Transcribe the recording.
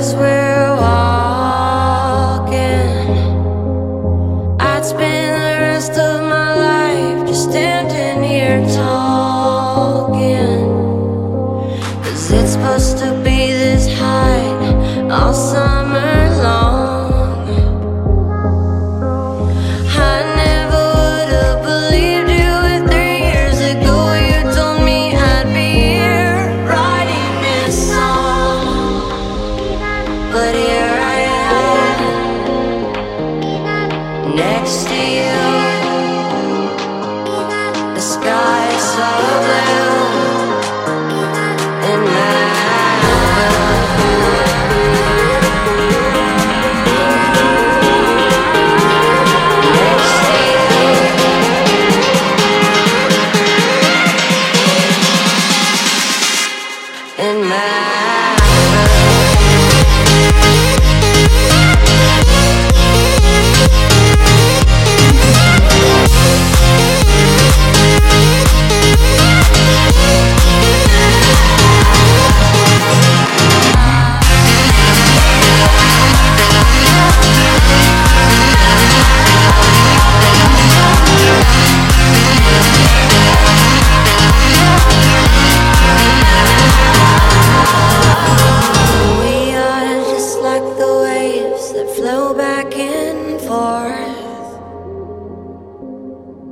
as we're walking. steal